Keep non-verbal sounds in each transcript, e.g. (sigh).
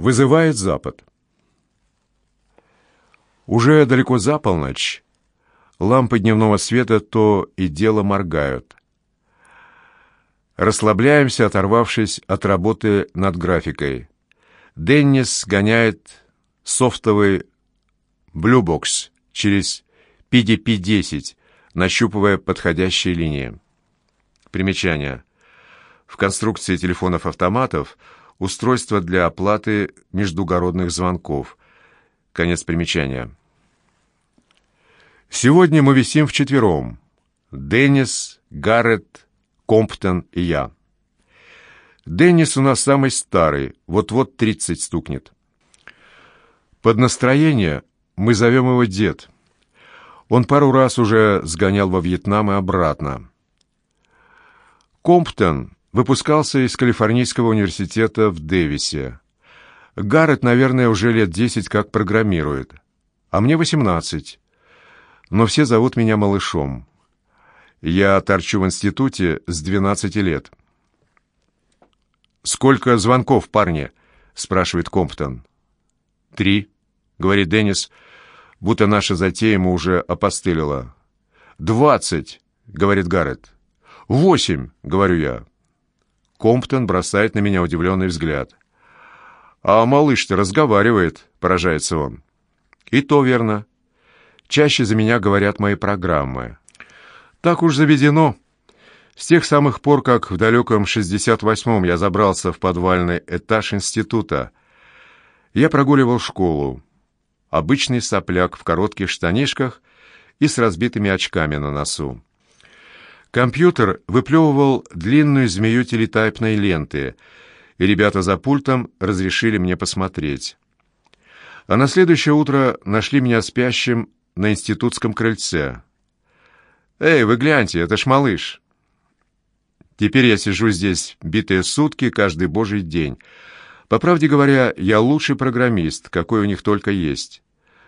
Вызывает Запад. Уже далеко за полночь. Лампы дневного света то и дело моргают. Расслабляемся, оторвавшись от работы над графикой. Деннис гоняет софтовый блюбокс через PDP-10, нащупывая подходящие линии. Примечание. В конструкции телефонов-автоматов устройство для оплаты междугородных звонков. Конец примечания. Сегодня мы висим вчетвером. Деннис, Гаррет, Комптон и я. Деннис у нас самый старый, вот-вот тридцать стукнет. Под настроение мы зовем его дед. Он пару раз уже сгонял во Вьетнам и обратно. Комптон выпускался из Калифорнийского университета в Дэвисе. Гаррет, наверное, уже лет десять как программирует. А мне восемнадцать. Но все зовут меня малышом. Я торчу в институте с двенадцати лет. «Сколько звонков, парни?» — спрашивает Комптон. «Три», — говорит Деннис, будто наша затея ему уже опостылила. «Двадцать», — говорит Гаррет. «Восемь», — говорю я. Комптон бросает на меня удивленный взгляд. «А малыш-то разговаривает», — поражается он. «И то верно. Чаще за меня говорят мои программы. Так уж заведено. С тех самых пор, как в далеком 68-м я забрался в подвальный этаж института, я прогуливал школу. Обычный сопляк в коротких штанишках и с разбитыми очками на носу. Компьютер выплевывал длинную змею телетайпной ленты, и ребята за пультом разрешили мне посмотреть. А на следующее утро нашли меня спящим на институтском крыльце. «Эй, вы гляньте, это ж малыш!» Теперь я сижу здесь битые сутки, каждый божий день. По правде говоря, я лучший программист, какой у них только есть.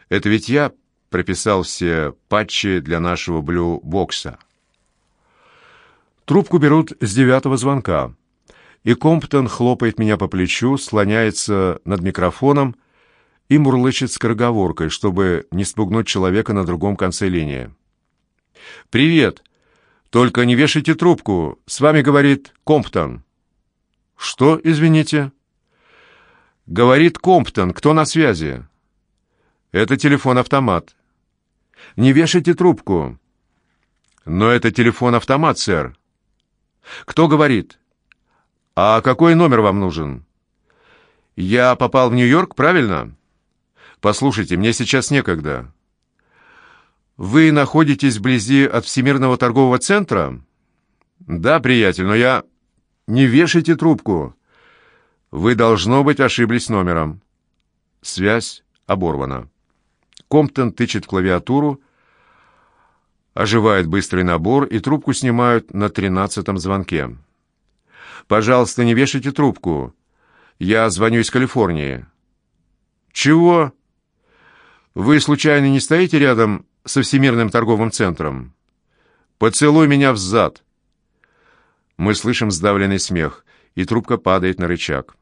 Это ведь я прописал все патчи для нашего блю-бокса. Трубку берут с девятого звонка, и Комптон хлопает меня по плечу, слоняется над микрофоном и мурлычет скороговоркой, чтобы не спугнуть человека на другом конце линии. «Привет! Только не вешайте трубку. С вами говорит Комптон». «Что, извините?» «Говорит Комптон. Кто на связи?» «Это телефон-автомат». «Не вешайте трубку». «Но это телефон-автомат, сэр». «Кто говорит?» «А какой номер вам нужен?» «Я попал в Нью-Йорк, правильно?» «Послушайте, мне сейчас некогда». «Вы находитесь вблизи от Всемирного торгового центра?» «Да, приятель, но я...» «Не вешайте трубку!» «Вы, должно быть, ошиблись номером». Связь оборвана. Комптон тычет клавиатуру, Оживает быстрый набор, и трубку снимают на тринадцатом звонке. «Пожалуйста, не вешайте трубку. Я звоню из Калифорнии». «Чего? Вы, случайно, не стоите рядом со Всемирным торговым центром?» «Поцелуй меня в зад». Мы слышим сдавленный смех, и трубка падает на рычаг.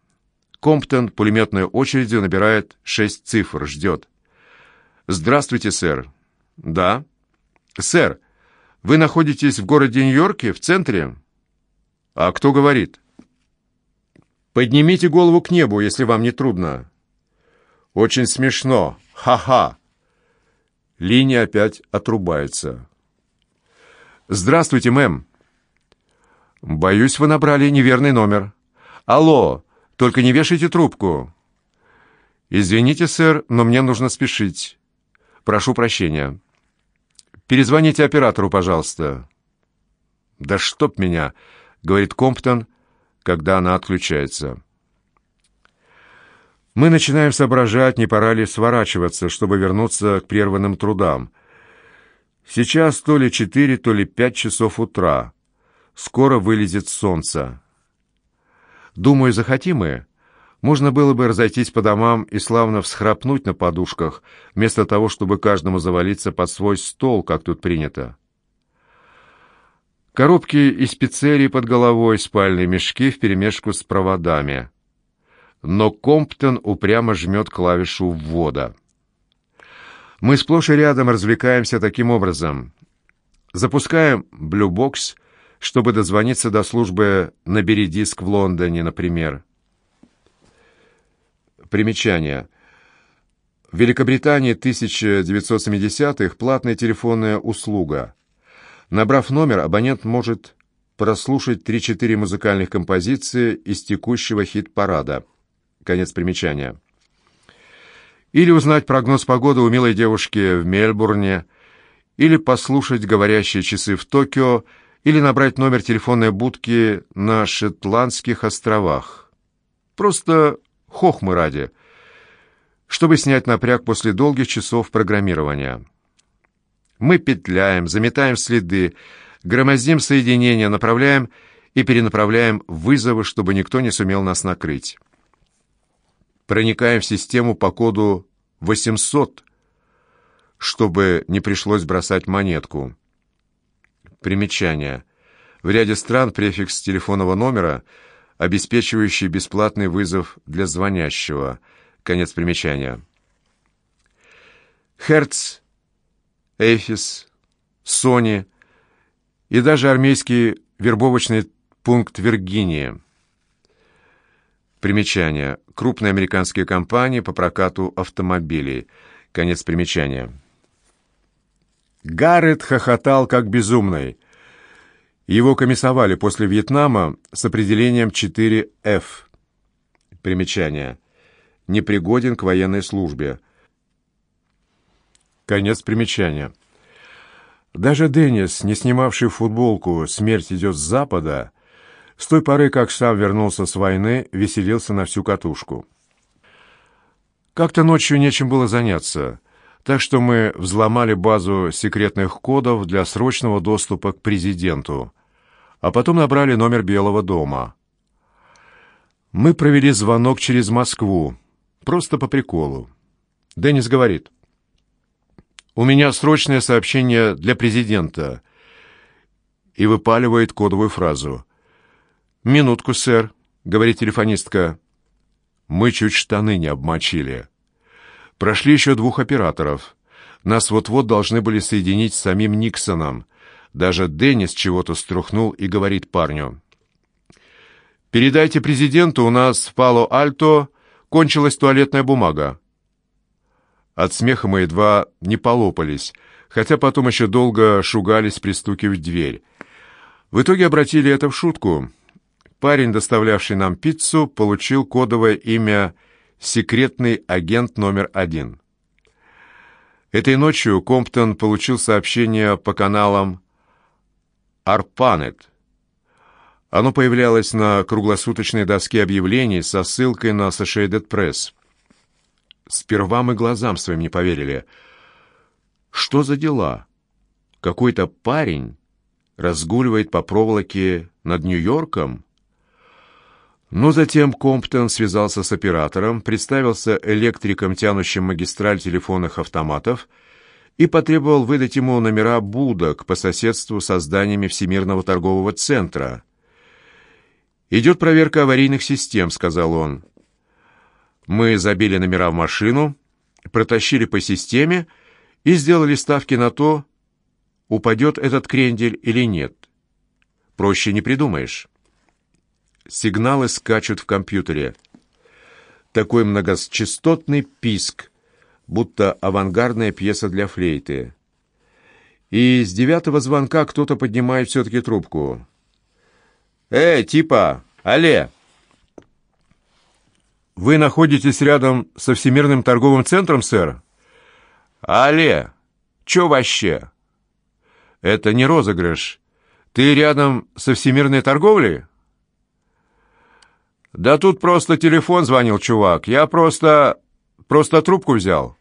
Комптон пулеметной очередью набирает шесть цифр, ждет. «Здравствуйте, сэр». «Да». «Сэр, вы находитесь в городе Нью-Йорке, в центре?» «А кто говорит?» «Поднимите голову к небу, если вам не трудно». «Очень смешно. Ха-ха!» Линия опять отрубается. «Здравствуйте, мэм». «Боюсь, вы набрали неверный номер». «Алло, только не вешайте трубку». «Извините, сэр, но мне нужно спешить. Прошу прощения». Перезвоните оператору, пожалуйста». «Да чтоб меня!» — говорит Комптон, когда она отключается. Мы начинаем соображать, не пора ли сворачиваться, чтобы вернуться к прерванным трудам. Сейчас то ли четыре, то ли пять часов утра. Скоро вылезет солнце. Думаю, захотим мы, можно было бы разойтись по домам и славно всхрапнуть на подушках, вместо того, чтобы каждому завалиться под свой стол, как тут принято. Коробки из пиццерии под головой, спальные мешки вперемешку с проводами. но Комптон упрямо жмет клавишу ввода. Мы сплошь и рядом развлекаемся таким образом. Запускаем Blue чтобы дозвониться до службы «Набери диск» в Лондоне, например. Примечание. В Великобритании 1970-х платная телефонная услуга. Набрав номер, абонент может прослушать 3-4 музыкальных композиции из текущего хит-парада. Конец примечания. Или узнать прогноз погоды у милой девушки в Мельбурне, или послушать говорящие часы в Токио, или набрать номер телефонной будки на Шетландских островах. Просто хохмы ради, чтобы снять напряг после долгих часов программирования. Мы петляем, заметаем следы, громоздим соединения, направляем и перенаправляем вызовы, чтобы никто не сумел нас накрыть. Проникаем в систему по коду 800, чтобы не пришлось бросать монетку. Примечание. В ряде стран префикс телефонного номера, обеспечивающий бесплатный вызов для звонящего. Конец примечания. Hertz, Эйфис, Сони и даже армейский вербовочный пункт Виргиния. Примечание. Крупные американские компании по прокату автомобилей. Конец примечания. Гаррет хохотал как безумный. Его комиссовали после Вьетнама с определением 4F. Примечание. Непригоден к военной службе. Конец примечания. Даже Деннис, не снимавший футболку «Смерть идет с запада», с той поры, как сам вернулся с войны, веселился на всю катушку. Как-то ночью нечем было заняться — так что мы взломали базу секретных кодов для срочного доступа к президенту, а потом набрали номер Белого дома. Мы провели звонок через Москву, просто по приколу. Деннис говорит, «У меня срочное сообщение для президента» и выпаливает кодовую фразу. «Минутку, сэр», — говорит телефонистка. «Мы чуть штаны не обмочили». Прошли еще двух операторов. Нас вот-вот должны были соединить с самим Никсоном. Даже Деннис чего-то струхнул и говорит парню. «Передайте президенту, у нас в Пало-Альто кончилась туалетная бумага». От смеха мы едва не полопались, хотя потом еще долго шугались, пристукив дверь. В итоге обратили это в шутку. Парень, доставлявший нам пиццу, получил кодовое имя секретный агент номер один. Этой ночью Комптон получил сообщение по каналам «Арпанет». Оно появлялось на круглосуточной доске объявлений со ссылкой на Associated Press. Сперва мы глазам своим не поверили. Что за дела? Какой-то парень разгуливает по проволоке над Нью-Йорком? Но затем Комптон связался с оператором, представился электриком, тянущим магистраль телефонных автоматов, и потребовал выдать ему номера будок по соседству со зданиями Всемирного торгового центра. «Идет проверка аварийных систем», — сказал он. Мы забили номера в машину, протащили по системе и сделали ставки на то, упадет этот крендель или нет. Проще не придумаешь. Сигналы скачут в компьютере. Такой многочастотный писк, будто авангардная пьеса для флейты. И с девятого звонка кто-то поднимает все-таки трубку. «Эй, типа, алле!» «Вы находитесь рядом со Всемирным торговым центром, сэр?» «Алле! Чё вообще?» «Это не розыгрыш. Ты рядом со Всемирной торговлей?» «Да тут просто телефон звонил, чувак. Я просто... просто трубку взял».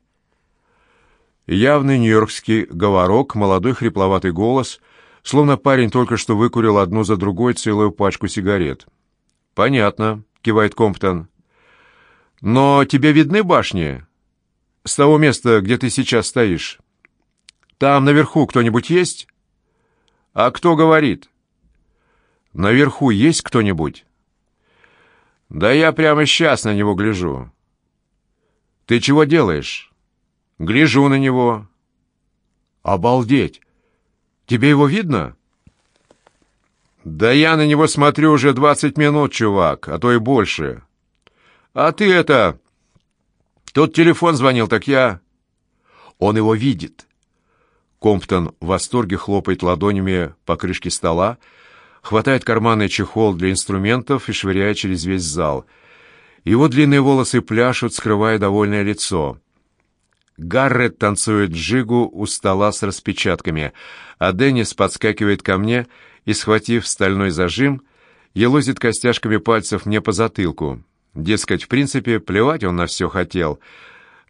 Явный нью-йоркский говорок, молодой хрипловатый голос, словно парень только что выкурил одну за другой целую пачку сигарет. «Понятно», — кивает Комптон. «Но тебе видны башни? С того места, где ты сейчас стоишь? Там наверху кто-нибудь есть?» «А кто говорит?» «Наверху есть кто-нибудь?» «Да я прямо сейчас на него гляжу». «Ты чего делаешь?» «Гляжу на него». «Обалдеть! Тебе его видно?» «Да я на него смотрю уже двадцать минут, чувак, а то и больше. А ты это... Тут телефон звонил, так я...» «Он его видит». Комптон в восторге хлопает ладонями по крышке стола, хватает карманный чехол для инструментов и швыряет через весь зал. Его длинные волосы пляшут, скрывая довольное лицо. Гаррет танцует джигу у стола с распечатками, а Деннис подскакивает ко мне и, схватив стальной зажим, елозит костяшками пальцев мне по затылку. Дескать, в принципе, плевать он на все хотел,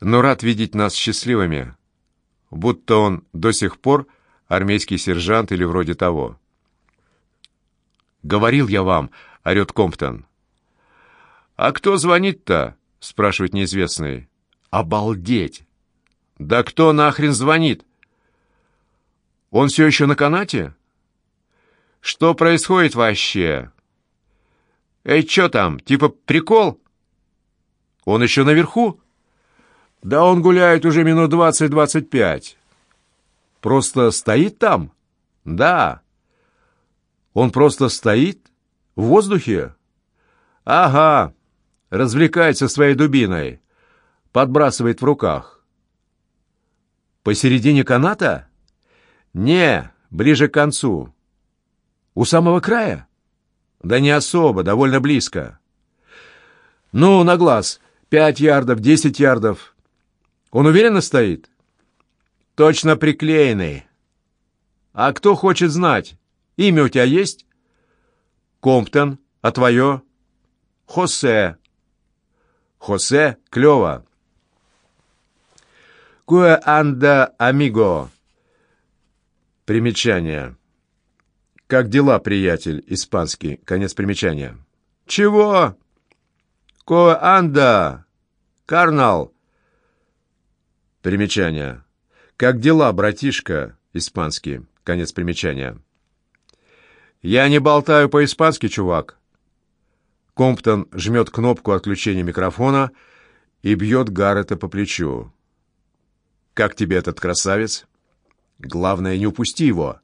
но рад видеть нас счастливыми, будто он до сих пор армейский сержант или вроде того. «Говорил я вам», — орет Комптон. «А кто звонит-то?» — спрашивает неизвестный. «Обалдеть! Да кто нахрен звонит? Он все еще на канате? Что происходит вообще? Эй, что там, типа прикол? Он еще наверху? Да он гуляет уже минут двадцать-двадцать пять. Просто стоит там? Да. Он просто стоит? В воздухе? Ага. Развлекается своей дубиной. Подбрасывает в руках. Посередине каната? Не, ближе к концу. У самого края? Да не особо, довольно близко. Ну, на глаз. Пять ярдов, десять ярдов. Он уверенно стоит? Точно приклеенный. А кто хочет знать? Имя у тебя есть? Комптон. А твое? Хосе. Хосе? Клево. Куэ анда амиго. Примечание. Как дела, приятель? Испанский. Конец примечания. Чего? Куэ анда. Карнал. Примечание. Как дела, братишка? Испанский. Конец примечания. «Я не болтаю по-испански, чувак». Комптон жмет кнопку отключения микрофона и бьет Гаррета по плечу. «Как тебе этот красавец? Главное, не упусти его».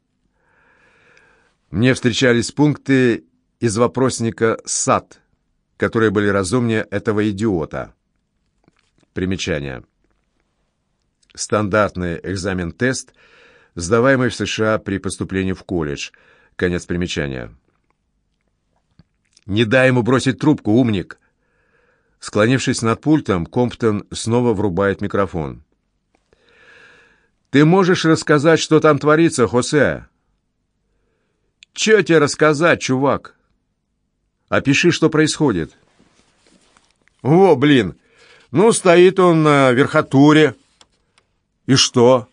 Мне встречались пункты из вопросника «САД», которые были разумнее этого идиота. Примечание. Стандартный экзамен-тест, сдаваемый в США при поступлении в колледж – Конец примечания. «Не дай ему бросить трубку, умник!» Склонившись над пультом, Комптон снова врубает микрофон. «Ты можешь рассказать, что там творится, Хосе?» «Че тебе рассказать, чувак?» «Опиши, что происходит». «О, блин! Ну, стоит он на верхотуре». «И что?»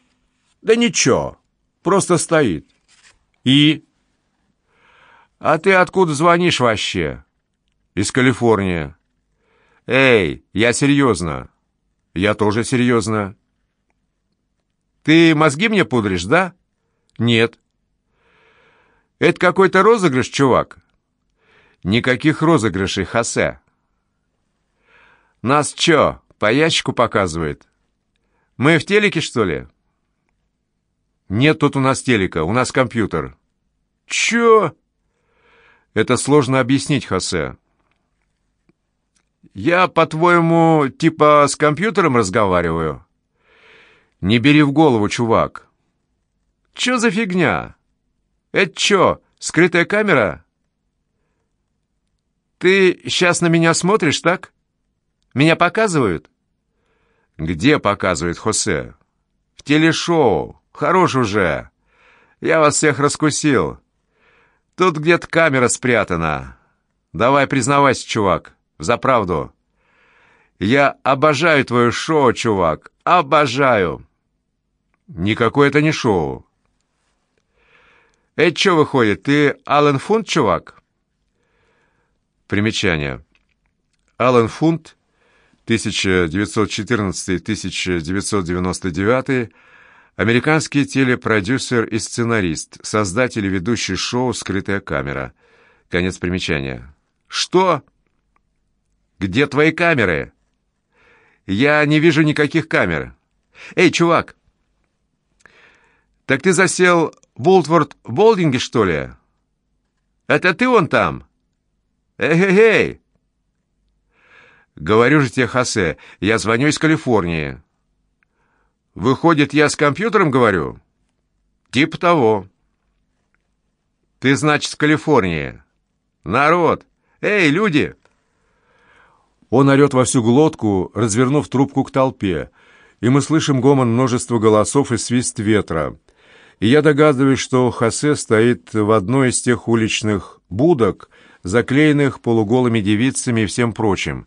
«Да ничего, просто стоит». «И?» «А ты откуда звонишь вообще?» «Из Калифорнии». «Эй, я серьезно». «Я тоже серьезно». «Ты мозги мне пудришь, да?» «Нет». «Это какой-то розыгрыш, чувак?» «Никаких розыгрышей, Хосе». «Нас чё, по ящику показывает? Мы в телеке, что ли?» «Нет тут у нас телека, у нас компьютер». «Чё?» Это сложно объяснить, Хосе. Я, по-твоему, типа с компьютером разговариваю? Не бери в голову, чувак. Чё за фигня? Это чё, скрытая камера? Ты сейчас на меня смотришь, так? Меня показывают? Где показывает Хосе? В телешоу. Хорош уже. Я вас всех раскусил. Тут где-то камера спрятана. Давай признавайся, чувак, за правду. Я обожаю твое шоу, чувак, обожаю. Никакое это не шоу. Это что выходит, ты Аллен Фунт, чувак? Примечание. Аллен Фунт, 1914-1999 Американский телепродюсер и сценарист, создатель и ведущий шоу «Скрытая камера». Конец примечания. «Что?» Где твои камеры? Я не вижу никаких камер. Эй, чувак! Так ты засел в Уолтворд Болдинге, что ли? Это ты вон там? Эй-эй-эй! Говорю же тебе, Хосе, я звоню из Калифорнии. Выходит, я с компьютером говорю? Типа того. Ты, значит, в Калифорнии. Народ! Эй, люди! Он орет во всю глотку, развернув трубку к толпе, и мы слышим гомон множества голосов и свист ветра. И я догадываюсь, что Хосе стоит в одной из тех уличных будок, заклеенных полуголыми девицами и всем прочим.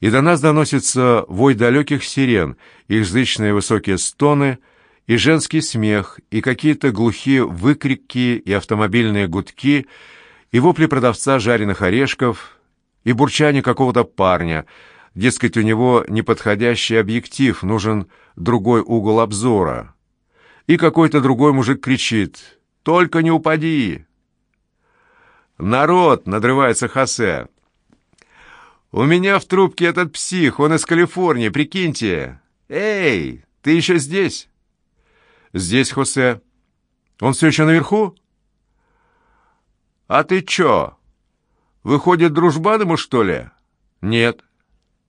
И до нас доносится вой далеких сирен, их зычные высокие стоны и женский смех, и какие-то глухие выкрики и автомобильные гудки, и вопли продавца жареных орешков, и бурчание какого-то парня. Дескать, у него неподходящий объектив, нужен другой угол обзора. И какой-то другой мужик кричит «Только не упади!» «Народ!» — надрывается Хосе. «У меня в трубке этот псих, он из Калифорнии, прикиньте! Эй, ты еще здесь?» «Здесь, Хосе. Он все еще наверху?» «А ты чё? Выходит, дружбан ему, что ли?» «Нет».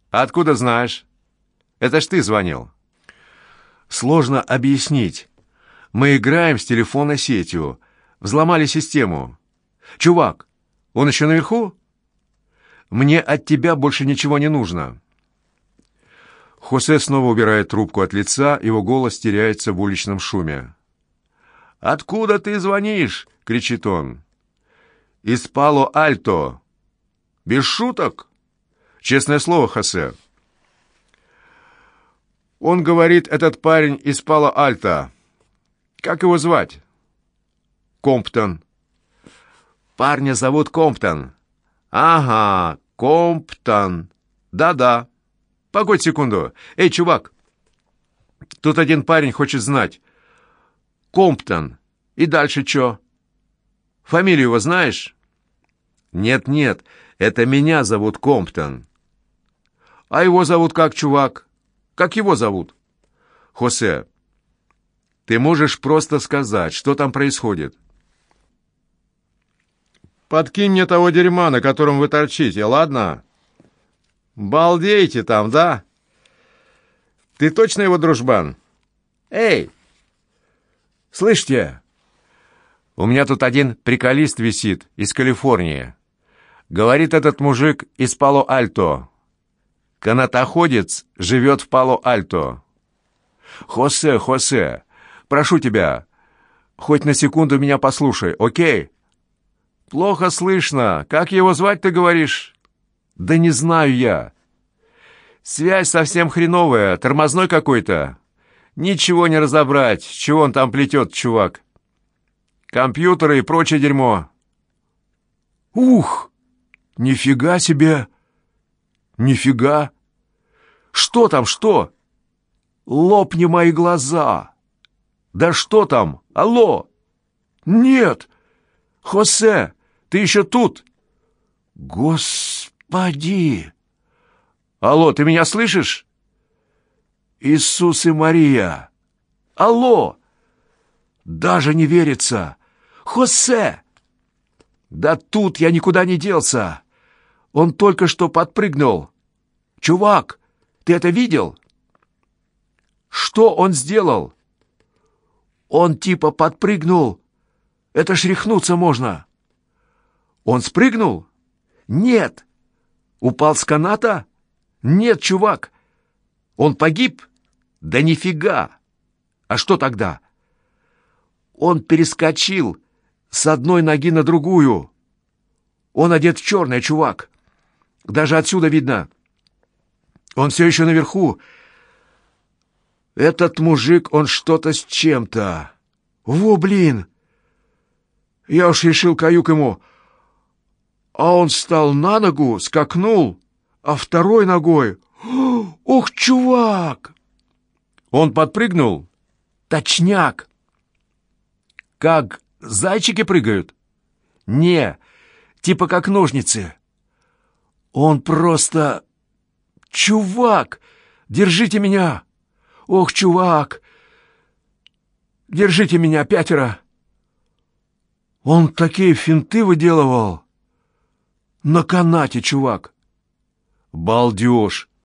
«Откуда знаешь?» «Это ж ты звонил». «Сложно объяснить. Мы играем с телефонной сетью. Взломали систему. Чувак, он еще наверху? Мне от тебя больше ничего не нужно». Хосе снова убирает трубку от лица, его голос теряется в уличном шуме. «Откуда ты звонишь?» — кричит он. «Из Пало-Альто». «Без шуток?» «Честное слово, Хосе». Он говорит, этот парень из Пало-Альто. Как его звать? Комптон. Парня зовут Комптон. Ага, Комптон. Да-да. Погодь секунду. Эй, чувак. Тут один парень хочет знать. Комптон. И дальше что? Фамилию его знаешь? Нет-нет, это меня зовут Комптон. А его зовут как, чувак? Как его зовут? Хосе. Ты можешь просто сказать, что там происходит. Подкинь мне того дерьма, на котором вы торчите, ладно? Балдейте там, да? Ты точно его дружбан? Эй! Слышите? У меня тут один приколист висит из Калифорнии. Говорит этот мужик из Пало-Альто. Канатоходец живет в Пало-Альто. Хосе, Хосе, Прошу тебя, хоть на секунду меня послушай, окей?» «Плохо слышно. Как его звать, ты говоришь?» «Да не знаю я. Связь совсем хреновая, тормозной какой-то. Ничего не разобрать, чего он там плетет, чувак. Компьютеры и прочее дерьмо». «Ух! Нифига себе! Нифига! Что там, что? Лопни мои глаза!» «Да что там? Алло!» «Нет! Хосе, ты еще тут?» «Господи!» «Алло, ты меня слышишь?» «Иисус и Мария!» «Алло!» «Даже не верится!» «Хосе!» «Да тут я никуда не делся! Он только что подпрыгнул!» «Чувак, ты это видел?» «Что он сделал?» Он типа подпрыгнул. Это ж рехнуться можно. Он спрыгнул? Нет. Упал с каната? Нет, чувак. Он погиб? Да нифига. А что тогда? Он перескочил с одной ноги на другую. Он одет в черное, чувак. Даже отсюда видно. Он все еще наверху, этот мужик, он что-то с чем-то. Во, блин! Я уж решил каюк ему. А он встал на ногу, скакнул, а второй ногой... (gasps) Ух, чувак! Он подпрыгнул? Точняк! Как зайчики прыгают? Не, типа как ножницы. Он просто «Чувак! Держите меня! Ох, чувак! Держите меня, пятеро!» Он такие финты выделывал. На канате, чувак. «Балдеж!»